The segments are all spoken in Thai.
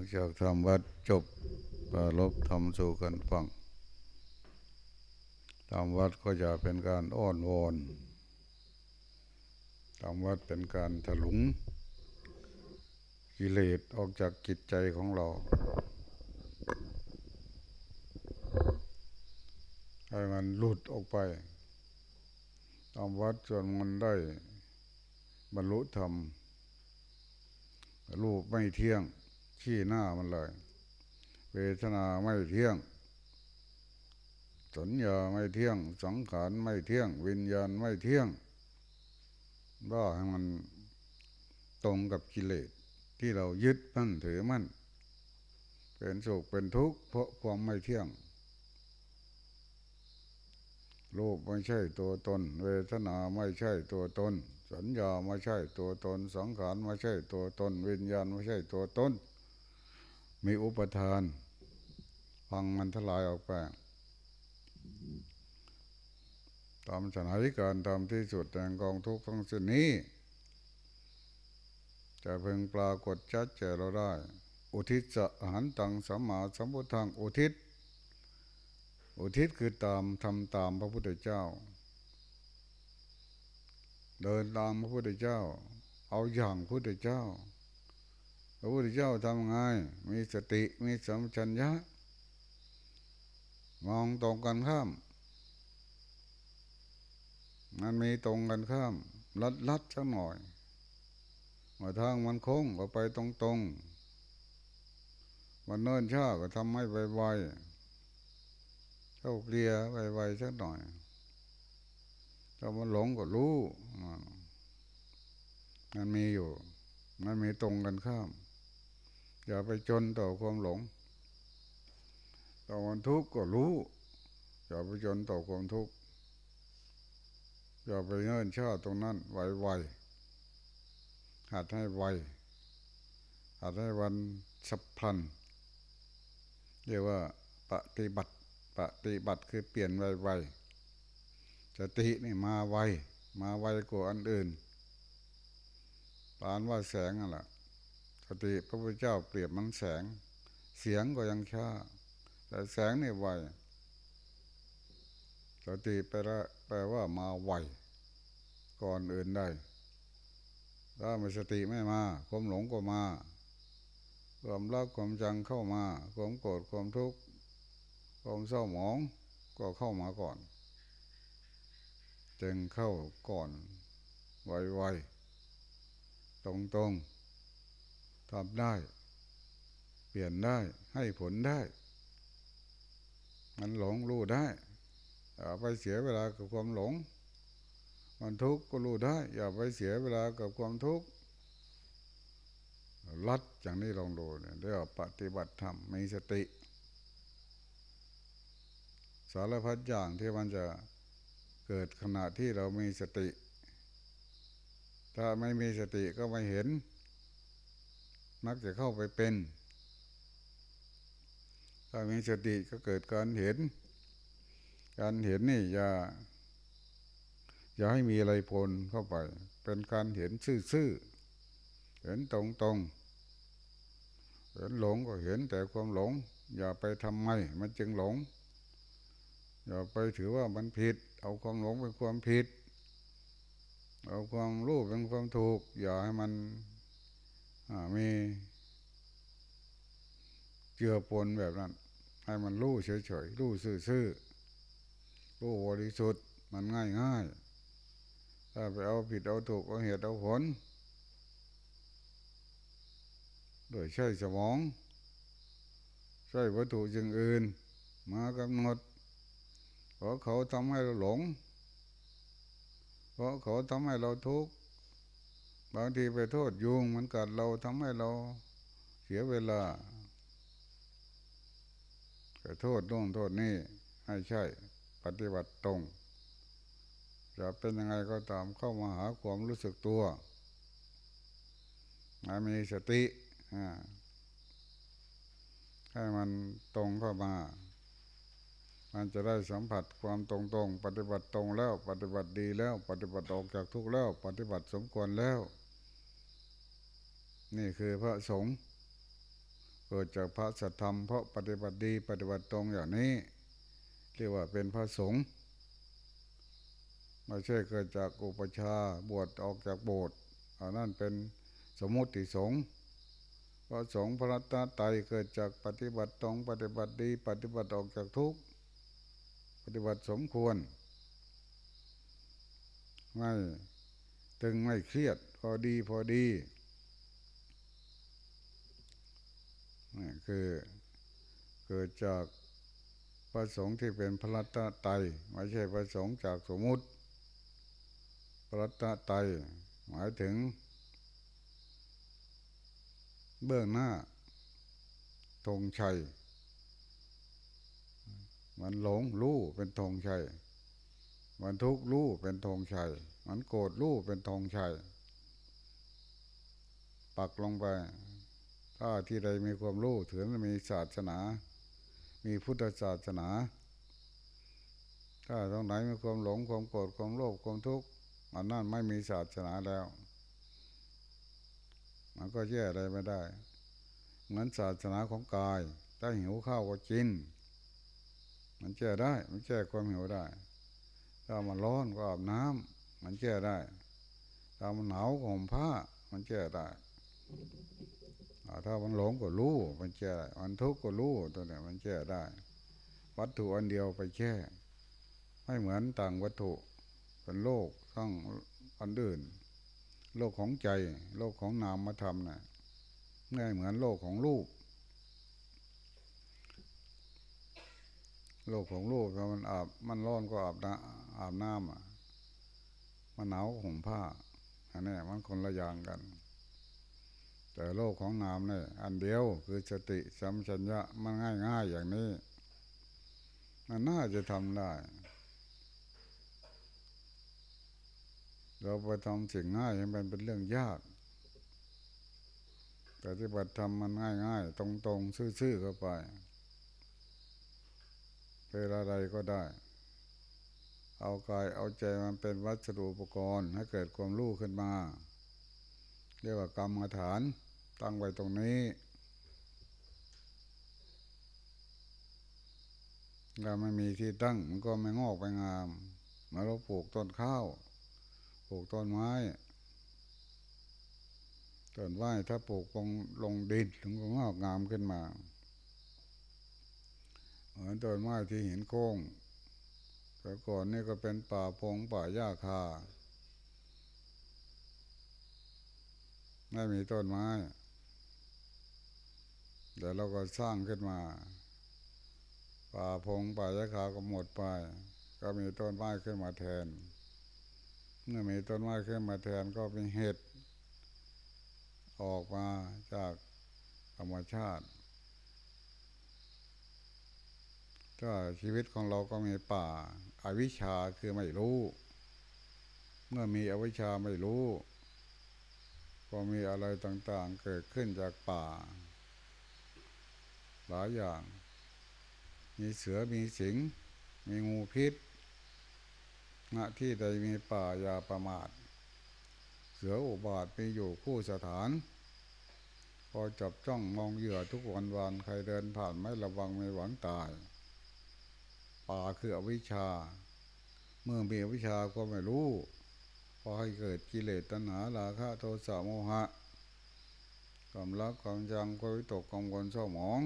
ลังจากทำวัดจบปรารบทำสู่กันฟังทำวัดก็จะเป็นการอ้อนวอนทำวัดเป็นการถลุง กิเลสออกจากจิตใจของเรา ให้มันหลุดออกไปทำวัดจนมันได้บรรลุธรรมรูปไม่เที่ยง ขี้หน้ามันเลย เวทนาไม่เที่ยง สัญญาไม่เที่ยง สังขารไม่เที่ยง วิญญาณไม่เที่ยงว่าให้มันตรงกับกิเลสที่เรายึดมั่นถือมั่นเป็นสุขเป็นทุกข์เพราะความไม่เที่ยงรูปไม่ใช่ตัวตน เวทนาไม่ใช่ตัวตน สัญญาไม่ใช่ตัวตน สังขารไม่ใช่ตัวตน วิญญาณไม่ใช่ตัวตน มีอุปทาน ฟังมันทลายออกไปตามสถานการณ์ตามที่สุดแต่งกองทุกข์ทั้งสิ้นนี้ จะเพิ่งปรากฏชัดแก่เราได้ อุทิศจะอาหารตังสัมมาสัมพุทธังอุทิศ อุทิศคือตามทำตามพระพุทธเจ้า เดินตามพระพุทธเจ้า เอาอย่างพระพุทธเจ้า พระพุทธเจ้าทำไง มีสติ มีสัมชัญญะ มองตรงกันข้าม มันมีตรงกันข้าม ลัดลัดสักหน่อยมาทางมันโค้งก็ไปตรงตรงมันเนิ่นช้าก็ทำให้ไวๆเข้าเกลียไวๆสักหน่อยถ้ามันหลงก็รู้ มันมีอยู่ มันมีตรงกันข้าม อย่าไปจนต่อความหลง ต่อความทุกข์ก็รู้ อย่าไปจนต่อความทุกข์ อย่าไปเนิ่นชาตรงนั้นไวๆหัดให้ไวหัดให้วันสับพันเรียกว่าปฏิบัติ ปฏิบัติคือเปลี่ยนไวๆสตินี่มาไว มาไวกว่าอันอื่นปานว่าแสงนั่นแหละ สติพระพุทธเจ้าเปรียบมันแสง เสียงก็ยังช้า แต่แสงนี่ไวสติแปลแปลว่ามาไวก่อนอื่นได้ ถ้าไม่สติไม่มาความหลงก็มา ความรักความจังเข้ามา ความโกรธความทุกข์ความเศร้าหมองก็เข้ามาก่อน จึงเข้าก่อนไวๆตรงๆ ทำได้ เปลี่ยนได้ ให้ผลได้ มันหลงรู้ได้อย่าไปเสียเวลากับความหลง มันทุกข์ก็รู้ได้ อย่าไปเสียเวลากับความทุกข์ลัดอย่างนี้ลองดูเนี่ยเรียกว่าปฏิบัติธรรมมีสติ สารพัดอย่างที่มันจะเกิดขณะที่เรามีสติ ถ้าไม่มีสติก็ไม่เห็น มักจะเข้าไปเป็น ถ้ามีสติก็เกิดการเห็น การเห็นนี่อย่า อย่าให้มีอะไรพลเข้าไป เป็นการเห็นซื่อๆ เห็นตรงๆ เห็นหลงก็เห็นแต่ความหลง อย่าไปทำไมมันจึงหลง อย่าไปถือว่ามันผิด เอาความหลงเป็นความผิดเอาความรู้เป็นความถูก อย่าให้มัน มีเจือปนแบบนั้น ให้มันรู้เฉยๆรู้ซื่อๆรู้บริสุทธิ์มันง่ายง่ายถ้าไปเอาผิดเอาถูกเอาเหตุเอาผลโดยใช้สมอง ใช้วัตถุอย่างอื่น มากำหนด เพราะเขาทำให้เราหลง เพราะเขาทำให้เราทุกข์ บางทีไปโทษยุงมันกัดเราทำให้เราเสียเวลาไปโทษโน่นโทษนี่ให้ใช่ ปฏิบัติตรง จะเป็นยังไงก็ตามเข้ามาหาความรู้สึกตัวมีสติให้มันตรงเข้ามา มันจะได้สัมผัสความตรงๆปฏิบัติตรงแล้ว ปฏิบัติดีแล้ว ปฏิบัติออกจากทุกข์แล้ว ปฏิบัติสมควรแล้ว นี่คือพระสงฆ์เกิดจากพระสัทธรรม เพราะปฏิบัติดีปฏิบัติตรงอย่างนี้ เรียกว่าเป็นพระสงฆ์ไม่ใช่เกิดจากอุปชาบวชออกจากโบสถ์อันนั้นเป็นสมมติสงฆ์พระสงฆ์พระรัตตเกิดจากปฏิบัติตรงปฏิบัติดี ปฏิบัติออกจากทุกข์ปฏิบัติสมควร ไม่ตึงไม่เครียดพอดีพอดี นี่คือเกิดจากพระสงฆ์ที่เป็นพระรัตนตไม่ใช่พระสงฆ์จากสมมุติพระรัตนตหมายถึง เบื้องหน้าธงชัย มันหลงรู้เป็นธงชัย มันทุกข์รู้เป็นธงชัย มันโกรธรู้เป็นธงชัย ปักลงไป ถ้าที่ใดมีความรู้ถือมีศาสนา มีพุทธศาสนา ถ้าตรงไหนมีความหลงความโกรธความโลภความทุกข์อันนั้นไม่มีศาสนาแล้ว มันก็แย่อะไรไม่ได้ เหมือนศาสนาของกาย ถ้าหิวข้าวก็กิน มันแก้ได้ มันแก้ความหิวได้ ถ้ามันร้อนก็อาบน้ำมันแก้ได้ ถ้ามันหนาวก็ห่มผ้า มันแก้ได้ ถ้ามันหลงก็รู้มันแก้มันทุกข์ก็รู้ตัวนี้มันแก้ได้ วัตถุอันเดียวไปแก้ไม่เหมือนต่างวัตถุเป็นโลกทั้งอันอื่น โลกของใจ โลกของนามธรรมนะ่ะไม่เหมือนโลกของรูปโลกของรูปมันอาบมันร้อนก็อาบน้ำอาบน้ำอะมันหนาวก็ห่มผ้าอันนี้มันคนละอย่างกัน แต่โลกของนามเนี่ยอันเดียวคือสติสัมชัญญะมันง่ายง่ายอย่างนี้ มันน่าจะทำได้ เราไปทำสิ่งง่ายให้มันเป็นเรื่องยากแต่ที่บัติทำมันง่ายง่ายตรงตรงซื่อๆเข้าไปเวลาใดก็ได้ เอากายเอาใจมันเป็นวัสดุอุปกรณ์ให้เกิดความรู้ขึ้นมา เรียกว่ากรรมฐาน ตั้งไว้ตรงนี้ถ้าไม่มีที่ตั้งมันก็ไม่งอกไปงามเมื่อเราปลูกต้นข้าวปลูกต้นไม้ต้นไม้ถ้าปลูกลงลงดินถึงก็งอกงามขึ้นมาเหมือนต้นไม้ที่หินโค้งแต่ก่อนนี่ก็เป็นป่าพงป่าหญ้าคาไม่มีต้นไม้ เดี๋ยวเราก็สร้างขึ้นมา ป่าพงป่าหญ้าคาก็หมดไป ก็มีต้นไม้ขึ้นมาแทน เมื่อมีต้นไม้ขึ้นมาแทนก็เป็นเห็ดออกมาจากธรรมชาติก็ชีวิตของเราก็มีป่าอาวิชชาคือไม่รู้ เมื่อมีอวิชชาไม่รู้ ก็มีอะไรต่างๆเกิดขึ้นจากป่า หลายอย่าง มีเสือมีสิง มีงูพิษณที่ใดมีป่ายาประมาท เสืออุบาทมีอยู่คู่สถาน พอจับจ้องมองเหยื่อทุกวันวันใครเดินผ่านไม่ระวังไม่หวังตาย ป่าคืออวิชชา เมื่อมีอวิชชาก็ไม่รู้พอให้เกิดกิเลสตัณหาราคะโทสะโมหะความรักความจังก็วิตกกังวลเศร้าหมอง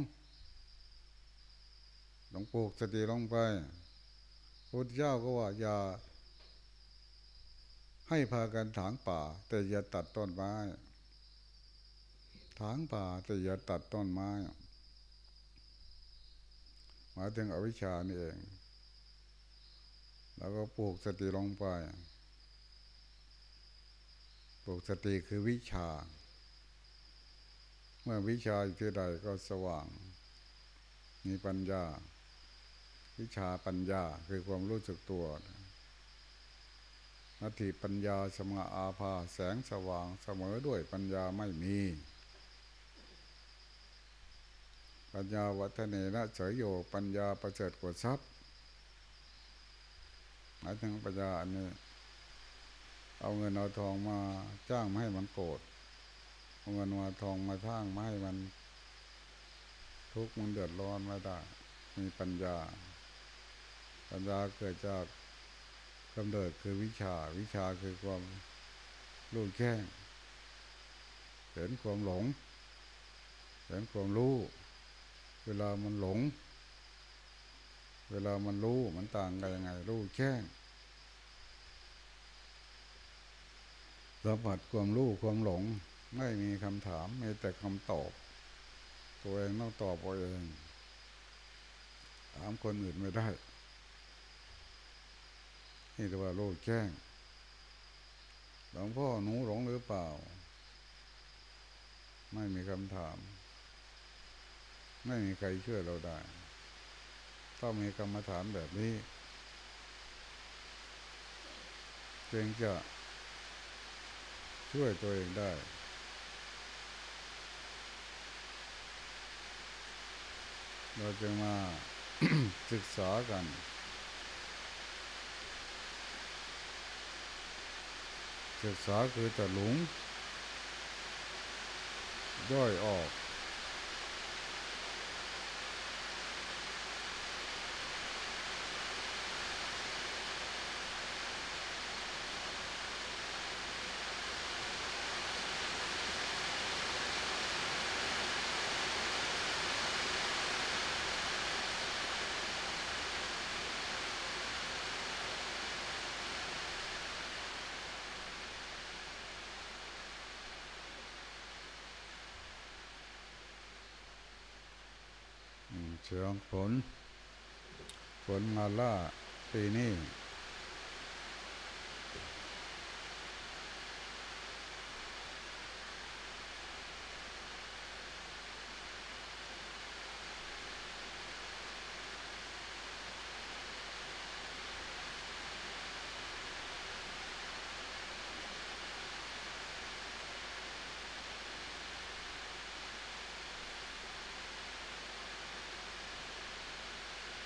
ลวงปู่สติลงไปพุทธเจ้าก็ว่าอย่า ให้พากันถางป่า แต่อย่าตัดต้นไม้ ถางป่าแต่อย่าตัดต้นไม้หมายถึงอวิชชานี่เอง แล้วก็ปลูกสติลงไป ปลูกสติคือวิชา เมื่อวิชาอยู่ที่ใดก็สว่าง มีปัญญา วิชาปัญญาคือความรู้สึกตัวนาทีปัญญาสมาอาภาแสงสว่างเสมอด้วยปัญญาไม่มี ปัญญาวัฒเนนะเฉยโยปัญญาประเสริฐกว่าทรัพย์หมายถึงปัญญาอันนี้เอาเงินเอาทองมาจ้างไม่ให้มันโกรธเอาเงินมาทองมาท่างไม่ให้มัน ทุกข์มันเดือดร้อนไม่ได้ มีปัญญา ปัญญาเกิดจากกำเนิดคือวิชา วิชาคือความรู้แจ้งเห็นความหลงเห็นความรู้ เวลามันหลง เวลามันรู้มันต่างกันยังไง รู้แจ้งสัมผัสความรู้ความหลง ไม่มีคำถามมีแต่คำตอบ ตัวเองต้องตอบตัวเองถามคนอื่นไม่ได้ นี่เรียกว่ารู้แจ้งหลวงพ่อหนูหลงหรือเปล่า ไม่มีคำถาม ไม่มีใครช่วยเราได้ ต้องมีกรรมฐานแบบนี้เพียงจะช่วยตัวเองได้เราจะมาศึกษากัน ศึกษาคือจะหลงย่อยออก สียงฝนฝนมาล่าปีนี้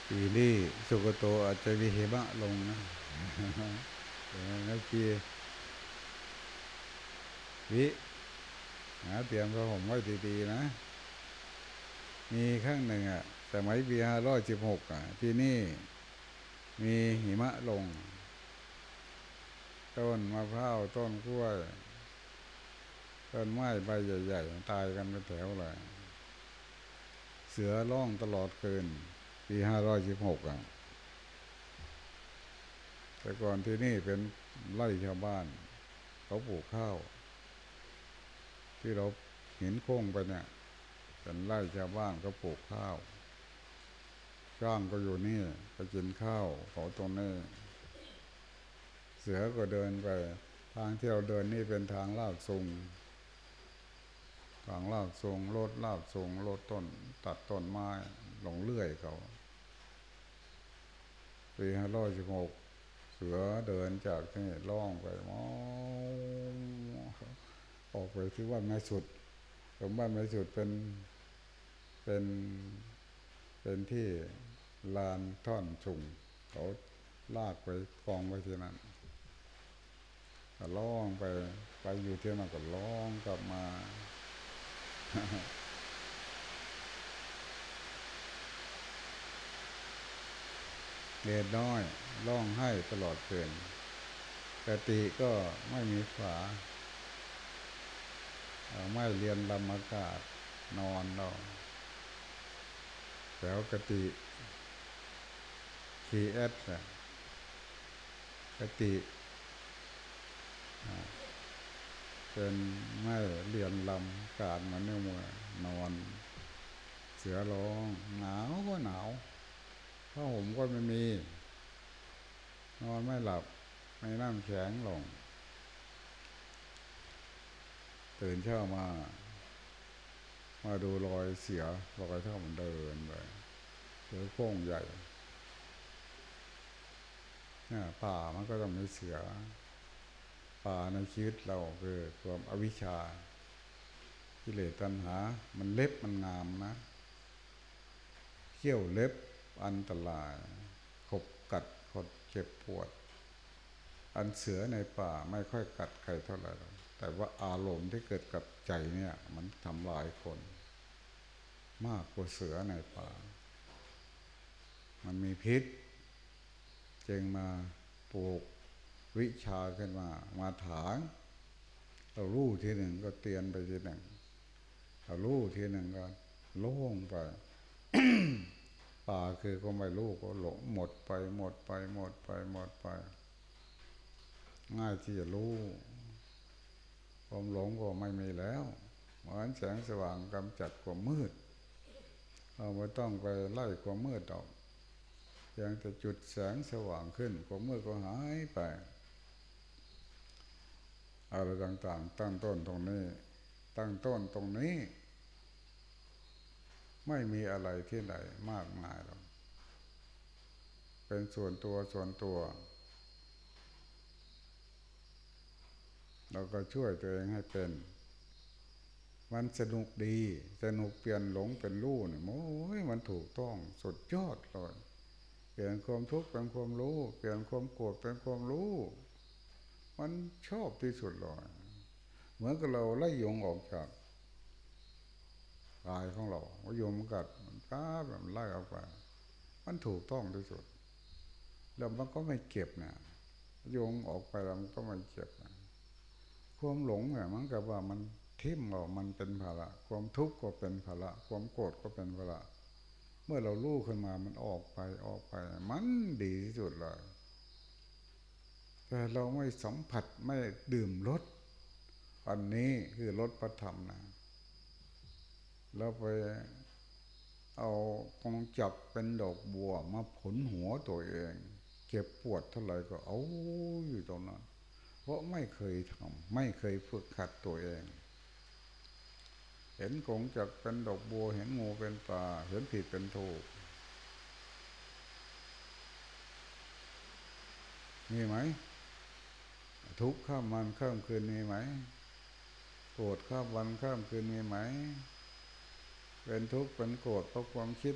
ปีนี้สุกโตอาจจะมีเหมะลงนะแล้วปีวิหาเตรียมพระห่มไว้ดีๆนะ มีครั้งหนึ่งอะสมัยปีห้าร้อยสิบหกอะ ที่นี่มีหิมะลง ต้นมะพร้าวต้นกล้วย ต้นไม้ใบใหญ่ ๆ ตายกันเป็นแถวเลย เสือร้องตลอดคืน ปีห้าร้อยสิบหกอะแต่ก่อนที่นี่เป็นไร่ชาวบ้าน เขาปลูกข้าว ที่เราเห็นโค้งไปเนี่ยเป็นไร่ชาวบ้านเขาปลูกข้าวจ้างก็อยู่นี่ไปกินข้าวเขาตรงนี้ เสือก็เดินไป ทางที่เราเดินนี่เป็นทางลาดทรงทางลาดทรงรถลาดทรงรถต้น ตัดต้นไม้ หลงเลื่อยเขาปีห้าร้อยสิบหกเสือเดินจากที่ล่องไปมองออกไปที่ว่าแม่สุดตรงบ้านแม่สุดเป็นเป็นเป็นที่ลานท่อนชุงเขาลากไปกองไว้ที่นั่นก็ล่องไปไปอยู่ที่นั่นก็ล่องกลับมา เด็กน้อยร้องไห้ตลอดเกินกติก็ไม่มีฝาไม่เรียนลำอากาศนอนเราแถวกติคีเอสกติเป็นไม่เรียนลำการมันเนี่ยมัวนอน เสือร้องหนาวก็หนาว ผ้าห่มก็ไม่มี นอนไม่หลับ ไม่น้ำแข็งลง ตื่นเช้ามา มาดูรอยเสียรอยเท่ามันเดินไปเสือโค้งใหญ่เนี่ยป่ามันก็ต้องมีเสือ ป่าในชีวิตเราคือความอวิชชากิเลสตัณหา มันเล็บมันงามนะเขี้ยวเล็บ อันตรายขบกัดคดเจ็บปวด อันเสือในป่าไม่ค่อยกัดใครเท่าไหร่แต่ว่าอารมณ์ที่เกิดกับใจเนี่ย มันทำลายคน มากกว่าเสือในป่า มันมีพิษจึงมาปลูกวิชาขึ้นมา มาถางเราลู่ทีหนึ่งก็เตียนไปทีหนึ่งเราลู่ทีหนึ่งก็โล่งไป ป่าคือก็ไม่รู้ก็หลงหมดไปหมดไปหมดไปหมดไป ง่ายที่จะรู้ความหลงก็ไม่มีแล้วเหมือนแสงสว่างกำจัดความมืดเราไม่ต้องไปไล่ความมืดออกเพียงแต่จุดแสงสว่างขึ้นความมืดก็หายไปอะไรต่างๆ ตั้งต้นตรงนี้ ตั้งต้นตรงนี้ ไม่มีอะไรที่ไหนมากมายหรอกเป็นส่วนตัวส่วนตัว เราก็ช่วยตัวเองให้เป็น มันสนุกดี สนุกเปลี่ยนหลงเป็นรู้เนี่ยโอ้ยมันถูกต้องสุดยอดเลยเปลี่ยนความทุกข์เป็นความรู้ เปลี่ยนความโกรธเป็นความรู้ มันชอบที่สุดเลยเหมือนกับเราไล่ยงออกจาก กายของเราว่ายงกัดมันก้าแบบไล่ออกไป มันถูกต้องที่สุด แล้วมันก็ไม่เก็บนะโยงออกไปแล้วมันก็ไม่เจ็บนะความหลงเนี่ยมันกับว่ามันทิ่มเรามันเป็นภาระ ความทุกข์ก็เป็นภาระ ความโกรธก็เป็นภาระ เมื่อเราลู่ขึ้นมามันออกไปออกไป มันดีที่สุดเลยแต่เราไม่สัมผัสไม่ดื่มรสอันนี้คือรสประธรรมนะ เราไปเอากองจับเป็นดอกบัวมาผลหัวตัวเองเจ็บปวดเท่าไหร่ก็เอาอยู่ตรงนั้นเพราะไม่เคยทำไม่เคยฝึกขัดตัวเอง เห็นกงจักเป็นดอกบัว เห็นงูเป็นปลาเห็นผิดเป็นถูกมีไหม ทุกข้ามวันข้ามคืนมีไหมโกรธข้ามวันข้ามคืนมีไหม เป็นทุกข์เป็นโกรธเพราะความคิด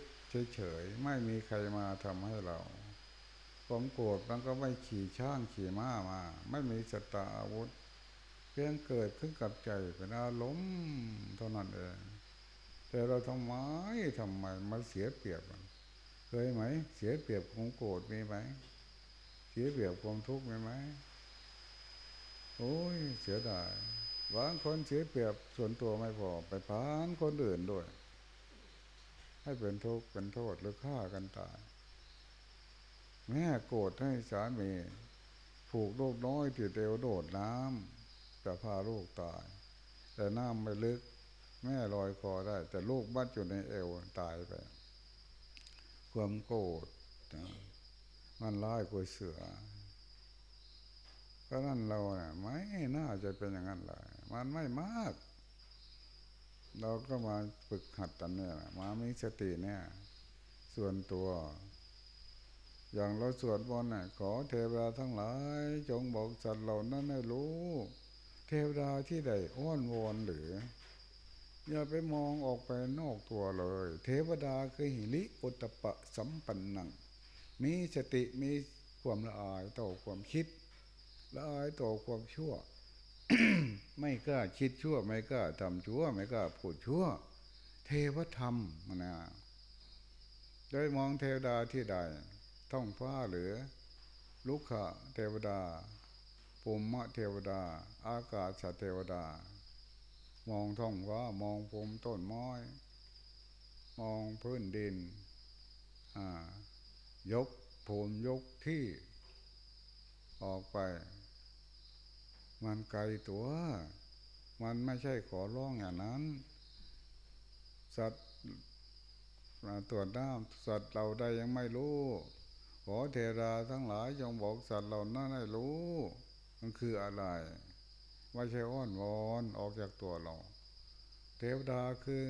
เฉยๆไม่มีใครมาทำให้เราความโกรธมันก็ไม่ขี่ช่างขี่ม้ามา ไม่มีสตาอาวุธเพียงเกิดขึ้นกับใจเป็นอารมณ์เท่านั้นเองแต่เราทำไมทำไมมาเสียเปรียบเคยไหม เสียเปรียบความโกรธมีไหมเสียเปรียบความทุกข์มีไหมโอ้ยเสียดายบางคนเสียเปรียบส่วนตัวไม่พอไปพานคนอื่นด้วย ให้เป็นทุกข์เป็นโทษหรือฆ่ากันตาย แม่โกรธให้สามีผูกลูกน้อยที่เดียวโดดน้ำจะพาลูกตาย แต่น้ำไม่ลึก แม่ลอยคอได้ แต่ลูกบัดอยู่ในเอวตายไป ความโกรธมันร้ายกว่าเสือเพราะนั้นเราเนี่ยไม่น่าจะเป็นอย่างนั้นเลยมันไม่มาก เราก็มาฝึกหัดตันเนี่ยมามีสติเนี่ย ส่วนตัว อย่างเราสวดมนต์น่ะขอเทวดาทั้งหลาย จงบอกสัตว์เหล่านั้นให้รู้ เทวดาที่ใดอ้อนวอนหรือ อย่าไปมองออกไปนอกตัวเลย เทวดาคือหิริอุตปะสัมปันนัง มีสติมีความละอายต่อความคิดละอายต่อความชั่ว ไม่กล้าคิดชั่ว ไม่กล้าทำชั่ว ไม่กล้าพูดชั่ว เทวธรรมนะได้มองเทวดาที่ใดท้องฟ้าหรือ ลุกขะเทวดาปุมมะเทวดา อากาศเทวดา มองท้องฟ้ามองภูมิต้นไม้มองพื้นดินยกภูมิยกที่ออกไป มันไกลตัว มันไม่ใช่ขอร้องอย่างนั้น สัตว์ตรวจน้ำสัตว์เราได้ยังไม่รู้ ขอเทราทั้งหลายจงบอกสัตว์เรานั้นให้รู้ มันคืออะไรไม่ใช่อ้อนวอนออกจากตัวเรา เทวดาคือ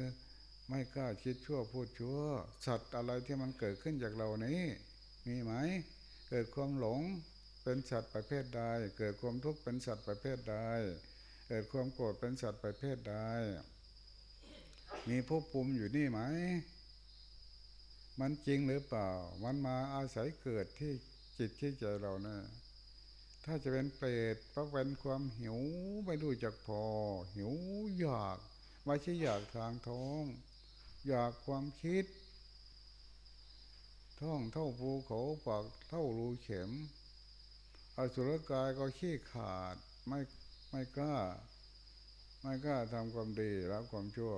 ไม่กล้าคิดชั่วพูดชั่ว สัตว์อะไรที่มันเกิดขึ้นจากเรานี้ มีไหม เกิดความหลง เป็นสัตว์ประเภทใด เกิดความทุกข์เป็นสัตว์ประเภทใด เกิดความโกรธเป็นสัตว์ประเภทใด มีภพภูมิอยู่นี่ไหม มันจริงหรือเปล่า มันมาอาศัยเกิดที่จิตที่ใจเรานะถ้าจะเป็นเปรตเพราะเป็นความหิวไม่รู้จักพอ หิวอยากไม่ใช่อยากทางท้อง อยากความคิด ท้องเท่าภูเขาปากเท่ารูเข็ม อสุรกายก็ขี้ขาดไม่ไม่กล้า ไม่กล้าทำความดีรับความชั่ว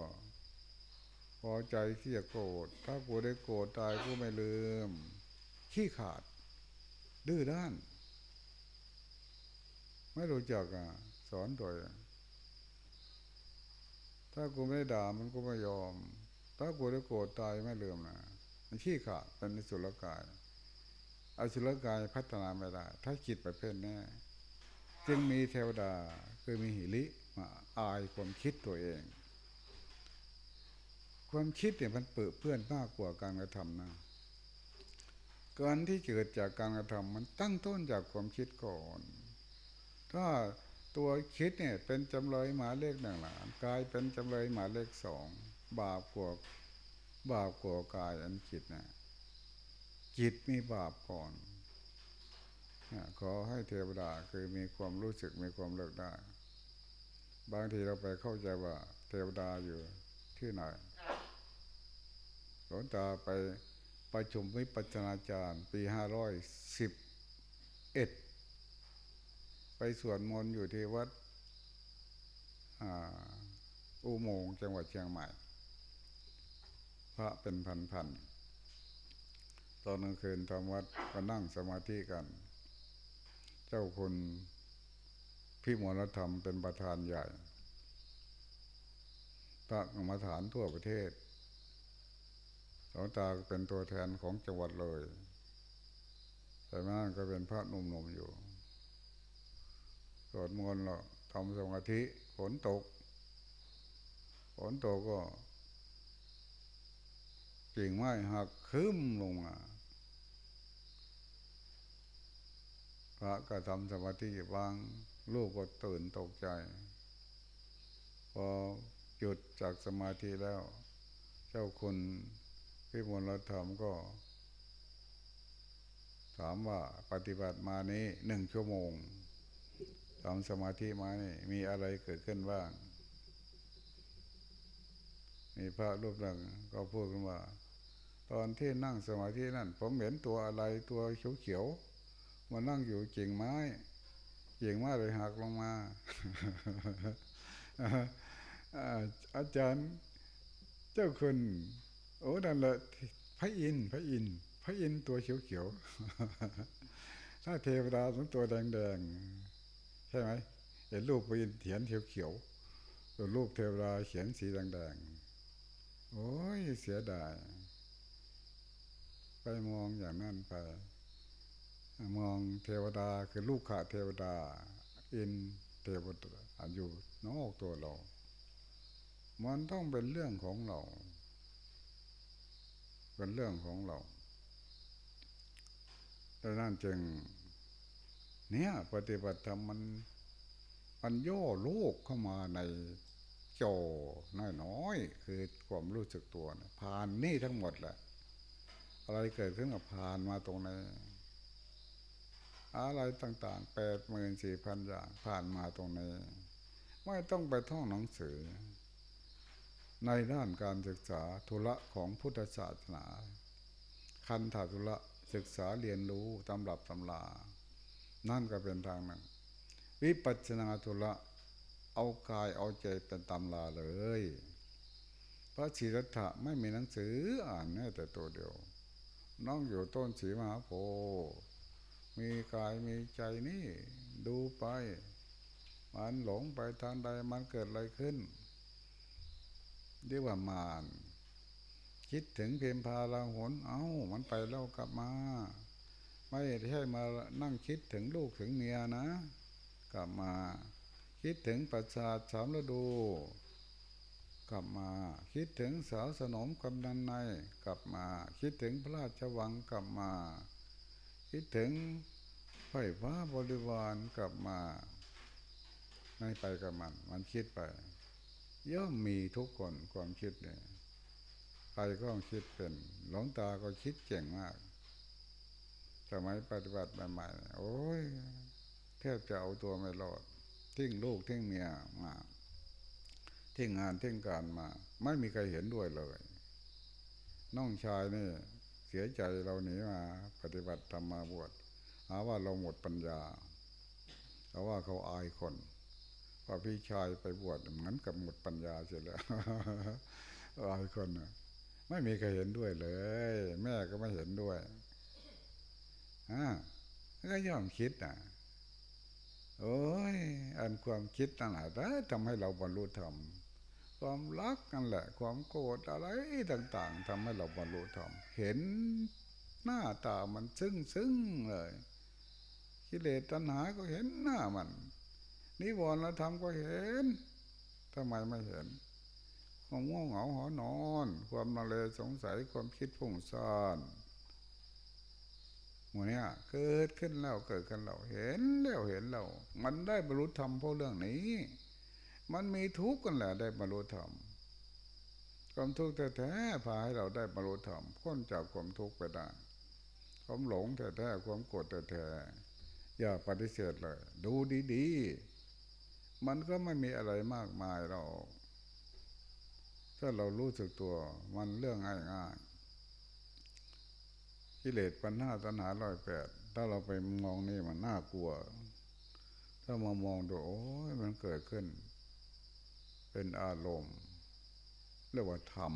พอใจที่จะโกรธถ้ากูได้โกรธตายกูไม่ลืม ขี้ขาด ดื้อด้าน ไม่รู้จักอะ สอนตัวถ้ากูไม่ได่ามันก็ไม่ยอม ถ้ากูได้โกรธตายไม่ลืมนะมันขี้ขาดเป็นสุรกาย อสุรกายพัฒนาไม่ได้ ถ้าจิตประเภทนี้จึงมีเทวดาคือมีหิริมาอายความคิดตัวเอง ความคิดเนี่ยมันเปื้อเพื่อนมากกว่าการกระทำนะการที่เกิดจากการกระทำมันตั้งต้นจากความคิดก่อน ถ้าตัวคิดเนี่ยเป็นจำเลยหมายเลขหนึ่งหละกายเป็นจำเลยหมายเลขสองบาปกว่าบาปกว่ากายอันจิตนะ จิตมีบาปก่อนขอให้เทวดาคือมีความรู้สึกมีความเลิกได้ บางทีเราไปเข้าใจว่า เทวดาอยู่ที่ไหนหลวงตาไปประชุมวิปัสสนาจารย์ ปีห้าร้อยสิบเอ็ดไปสวดมนต์อยู่ที่วัดอุโมงค์จังหวัดเชียงใหม่ พระเป็นพันๆ ตอนกลางคืนทำวัดก็นั่งสมาธิกัน เจ้าคุณพี่มรธรรมเป็นประธานใหญ่พระกรรมฐานทั่วประเทศหลวงตาเป็นตัวแทนของจังหวัดเลย แต่ม่นก็เป็นพระหนุ่มๆอยู่สวดมนต์เราทำสมาธิฝนตกฝนตกก็กิ่งไม้หักคืมลงมา พระก็ทำสมาธิบาง ลูกก็ตื่นตกใจ พอหยุดจากสมาธิแล้ว เจ้าคุณพิมลธรรมก็ ถามว่าปฏิบัติมานี้หนึ่งชั่วโมงทำสมาธิมานี่มีอะไรเกิดขึ้นบ้าง มีพระรูปหนึ่งก็พูดกันว่า ตอนที่นั่งสมาธินั่น ผมเห็นตัวอะไรตัวเขียวๆ มานั่งอยู่เก่งไม้เก่งไม้เลยหักลงมาอาจารย์เจ้าคุณโอ้นั่นแหละพระอินทร์พระอินทร์พระอินทร์ตัวเขียวๆถ้าเทวดาสองตัวแดงๆ ใช่ไหมเห็นรูปพระอินทร์เขียนเขียวๆตัวรูปเทวดาเขียนสีแดงๆโอ้ยเสียดาย ไปมองอย่างนั้นไป มองเทวดาคือลูกขาเทวดา อินเทวดาอยู่นอกตัวเรา มันต้องเป็นเรื่องของเรา เป็นเรื่องของเราดังนั้นจึง เนี่ย ปฏิบัติธรรมมันมันย่อโลกเข้ามาในจอน้อยๆคือความรู้สึกตัวนะผ่านนี่ทั้งหมดแหละอะไรเกิดขึ้นกับผ่านมาตรงนี้ อะไรต่างๆแปดหมื่นสี่พันอย่างผ่านมาตรงนี้ ไม่ต้องไปท่องหนังสือ ในด้านการศึกษาธุระของพุทธศาสนา คันถาธุระศึกษาเรียนรู้ตำรับตำลา นั่นก็เป็นทางหนึ่ง วิปัสสนาธุระเอากายเอาใจเป็นตำลาเลยพระศิรัตถะไม่มีหนังสืออ่านแม้แต่ตัวเดียว น้องอยู่ต้นสีมหาโพธิ์ มีกายมีใจนี่ดูไป มันหลงไปทางใดมันเกิดอะไรขึ้นเรียกว่ามานคิดถึงเพียพาลาหนเอา้า มันไปแล้วกลับมา ไม่ใช่มานั่งคิดถึงลูกถึงเมียนะ กลับมา คิดถึงประสาทสามฤดู กลับมา คิดถึงสาวสนมกำนันใน กลับมา คิดถึงพระราชวังกลับมา คิดถึงไฟฟ้าบริวารกลับมา ไม่ไปกับมัน มันคิดไป ย่อมมีทุกคนความคิดเนี่ยใครก็คิดเป็น หลวงตาก็คิดเก่งมากสมัยปฏิบัติใหม่ๆโอ้ยแทบจะเอาตัวไม่รอด ทิ้งลูกทิ้งเมียมาทิ้งงานทิ้งการมา ไม่มีใครเห็นด้วยเลย น้องชายนี่ เสียใจเราหนีมา ปฏิบัติธรรมมาบวชหาว่าเราหมดปัญญาเพราะว่าเขาอายคนพอพี่ชายไปบวชเหมือนกับหมดปัญญาเสียแล้วอายคนนะไม่มีใครเห็นด้วยเลย แม่ก็ไม่เห็นด้วยอ่าก็ยอมคิดนะโอ้ยอันความคิดต่างหากทำให้เราบรรลุธรรม ความรักนั่นแหละ ความโกรธอะไรต่าง ๆทำให้เราบรรลุธรรมเห็นหน้าตามันซึ้งซึ้งเลยกิเลสตัณหาก็เห็นหน้ามัน นิวรณธรรมก็เห็นทำไมไม่เห็นความง่วงเหงาหอนอน ความนาเลสงสัยความคิดพุ่งซ่านหมดเนี้ยเกิดขึ้นแล้วเกิดขึ้นแล้วเห็นแล้วเห็นแล้วมันได้บรรลุธรรมเพราะเรื่องนี้ มันมีทุกข์กันแหละได้บรรลุธรรมความทุกข์แท้ๆพาให้เราได้บรรลุธรรมพ้นจากความทุกข์ไปได้ความหลงแท้ๆความโกรธแท้ๆอย่าปฏิเสธเลย ดูดีๆ มันก็ไม่มีอะไรมากมายเราถ้าเรารู้สึกตัวมันเรื่องง่ายๆกิเลสปัญหาตัณหาร้อยแปดถ้าเราไปมองนี่มันน่ากลัว ถ้ามามองดูโอ้ยมันเกิดขึ้น เป็นอารมณ์เรียกว่าธรรม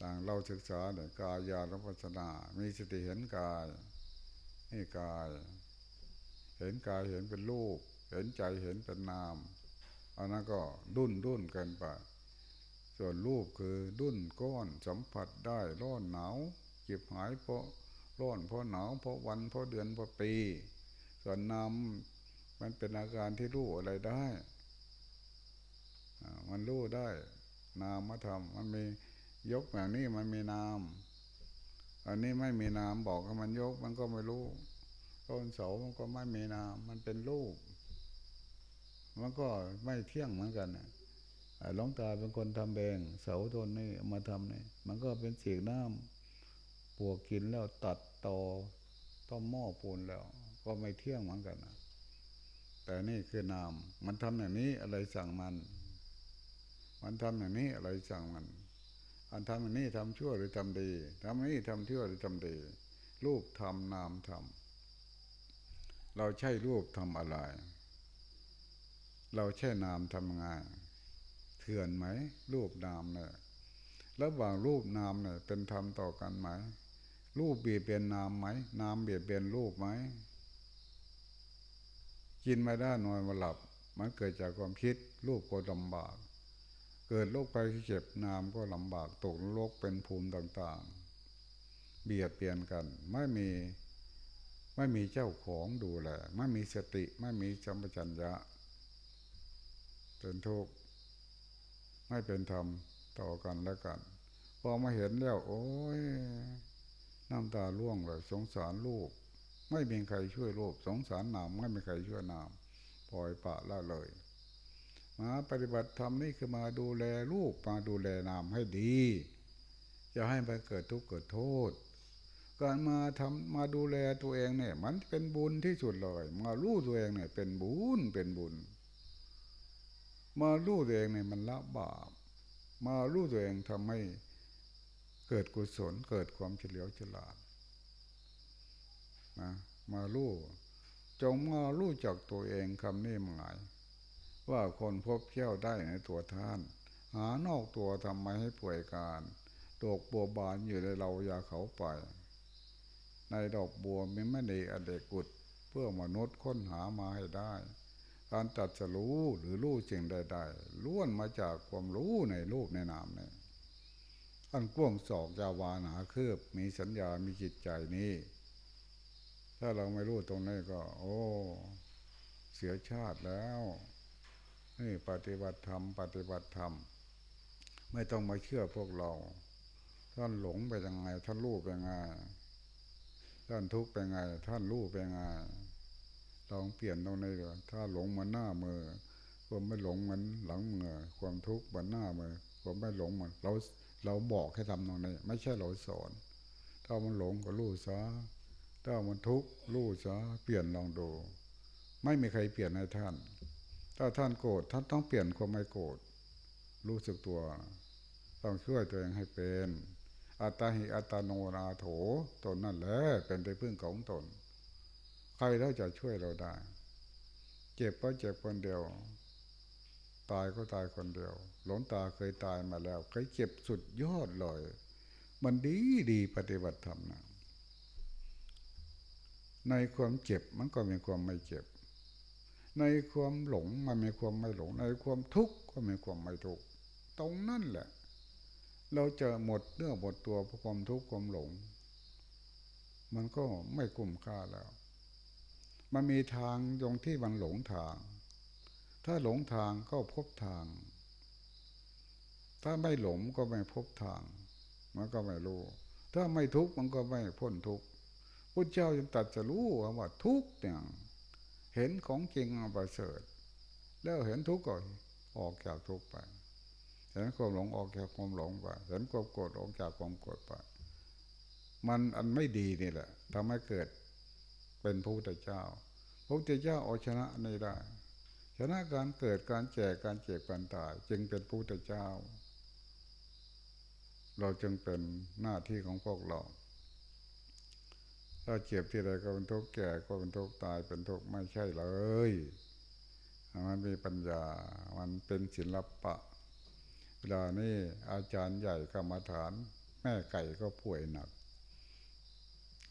ต่างเราศึกษาเนี่ยกายานุปัสสนา มีสติเห็นกายให้กาย เห็นกายเห็นเป็นรูป เห็นใจเห็นเป็นนามอันนั้นก็ดุนดุนกินไปส่วนรูปคือดุนก้อนสัมผัสได้ร้อนหนาวเจ็บหายเพราะร้อนเพราะหนาวเพราะวันเพราะเดือนเพราะปี ส่วนนามมันเป็นอาการที่รู้อะไรได้ มันรู้ได้ นามมาทำมันมียกแบบนี้มันมีนาม อันนี้ไม่มีนามบอกให้มันยกมันก็ไม่รู้ต้นเสามันก็ไม่มีนาม มันเป็นรูป มันก็ไม่เที่ยงเหมือนกันนะหลวงตาเป็นคนทำเองเสาต้นนี้มาทำนี่มันก็เป็นเสียงน้ำปวกกินแล้วตัดต่อต้มหม้อปูนแล้ว ก็ไม่เที่ยงเหมือนกันนะแต่นี่คือนาม มันทำอย่างนี้อะไรสั่งมัน มันทำอย่างนี้อะไรสั่งมัน อันทำอย่างนี้ทำชั่วหรือทำดีทำนี้ทำชั่วหรือทำดี รูปทำนามทำเราใช่รูปทำอะไร เราใช่นามทำงานเถื่อนไหม รูปนามเนี่ยระหว่างรูปนามเนี่ยเป็นธรรมต่อกันไหม รูปเบียดเบียนนามไหม นามเบียดเบียนรูปไหม กินไม่ได้นอนมาหลับ มันเกิดจากความคิด รูปก็ลำบาก เกิดโรคภัยเจ็บนามก็ลำบากตกโรคเป็นภูมิต่างๆ เบียดเบียนกันไม่มีไม่มีเจ้าของดูแลไม่มีสติไม่มีจำปชัญญะเป็นทุกข์ไม่เป็นธรรมต่อกันแล้วกัน พอมาเห็นแล้ว โอ้ยน้ำตาล่วงเลยสงสารลูก ไม่มีใครช่วยลูกสงสารนามไม่มีใครช่วยนามปล่อยปะละเลย มาปฏิบัติธรรมนี่คือมาดูแลลูกมาดูแลนามให้ดีจะให้ไปเกิดทุกข์เกิดโทษ การมาทำมาดูแลตัวเองเนี่ย มันเป็นบุญที่สุดเลยมารู้ตัวเองเนี่ย เป็นบุญเป็นบุญ มารู้ตัวเองเนี่ยมันละบาป มารู้ตัวเองทำให้เกิดกุศลเกิดความเฉลียวฉลาดนะมารู้จงมารู้จักตัวเองคำนี้หมาย ว่าคนพบเที่ยวได้ในตัวท่าน หานอกตัวทำไมให้ป่วยการดอกบัวบานอยู่ในเราอย่าเขาไป ในดอกบัวมีไม่ได้อเดกุดเพื่อมนุษย์ค้นหามาให้ได้ การตัดสรู้หรือรู้จริงใดๆล้วนมาจากความรู้ในรูปในนามเนี่ยอันกว้างศอกยาวานาคืบมีสัญญามีจิตใจนี้ ถ้าเราไม่รู้ตรงนี้ก็ โอ้ เสียชาติแล้ว นี่ปฏิบัติธรรมปฏิบัติธรรม ไม่ต้องมาเชื่อพวกเรา ท่านหลงไปยังไง ท่านรู้ไปยังไง ท่านทุกข์ไปยังไง ท่านรู้ไปยังไงลองเปลี่ยนตรงนี้ดูถ้าหลงมันหน้ามือความไม่หลงมันหลังมือความทุกข์มันหน้ามือความไม่หลงมัน เราเราบอกให้ทำตรงนี้ไม่ใช่เราสอน ถ้ามันหลงก็รู้ซะถ้ามันทุกข์รู้ซะเปลี่ยนลองดู ไม่มีใครเปลี่ยนให้ท่าน ถ้าท่านโกรธท่านต้องเปลี่ยนความไม่โกรธรู้สึกตัว ต้องช่วยตัวเองให้เป็นอัตาหิอัตโนนาโถตนนั่นแหละเป็นที่พึ่งของตน ใครแล้วจะช่วยเราได้ เจ็บก็เจ็บคนเดียว ตายก็ตายคนเดียว หลงตาเคยตายมาแล้ว เคยเจ็บสุดยอดเลยมันดีดีปฏิบัติธรรมนะในความเจ็บมันก็มีความไม่เจ็บ ในความหลงมันมีความไม่หลง ในความทุกข์ก็มีความไม่ทุกข์ตรงนั่นแหละ เราจะหมดเนื้อหมดตัวเพราะความทุกข์ความหลง มันก็ไม่คุ้มค่าแล้ว มันมีทางตรงที่มันหลงทาง ถ้าหลงทางก็พบทาง ถ้าไม่หลงก็ไม่พบทาง มันก็ไม่รู้ ถ้าไม่ทุกข์มันก็ไม่พ้นทุกข์พุทธเจ้าจึงตรัสจะรู้ว่าทุกข์เนี่ย เห็นของจริงประเสริฐแล้วเห็นทุกข์ก็อออกจากทุกข์ไปเห็นความหลงออกจากความหลงไปเห็นความโกรธออกจากความโกรธไปมันอันไม่ดีนี่แหละทำให้เกิดเป็นพระพุทธเจ้า พระพุทธเจ้าเอาชนะนี่ได้ ชนะการเกิดการแจกการเจ็บการตาย จึงเป็นพระพุทธเจ้า เราจึงเป็นหน้าที่ของพวกเรา ถ้าเจ็บที่ใดก็เป็นทุกข์แก่ก็เป็นทุกข์ตายเป็นทุกข์ไม่ใช่เลย มันมีปัญญา มันเป็นศิลปะ เวลานี้อาจารย์ใหญ่กรรมฐาน แม่ไก่ก็ป่วยหนัก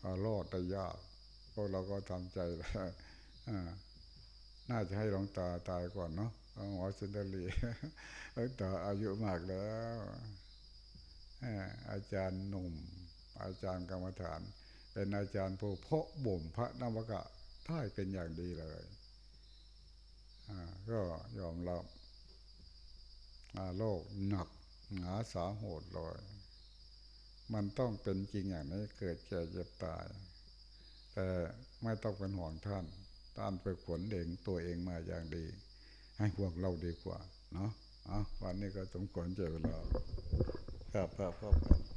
เอารอดได้ยากพวกเราก็ทำใจแล้วน่าจะให้หลวงตาตายก่อนเนาะหมอสุนทรีหลวงตาอายุมากแล้วอาจารย์หนุ่ม อาจารย์กรรมฐาน เป็นอาจารย์ผู้เพาะบ่มพระนวกะท่ายเป็นอย่างดีเลยก็ยอมรับโลกหนักหนาสาโหดเลยมันต้องเป็นจริงอย่างนี้เกิดแก่เจ็บตาย แต่ไม่ต้องเป็นห่วงท่านท่านฝึกฝนเองตัวเองมาอย่างดี ให้ห่วงเราดีกว่า เนาะอะวันนี้ก็สมควรเจอเวลาครับครับครับ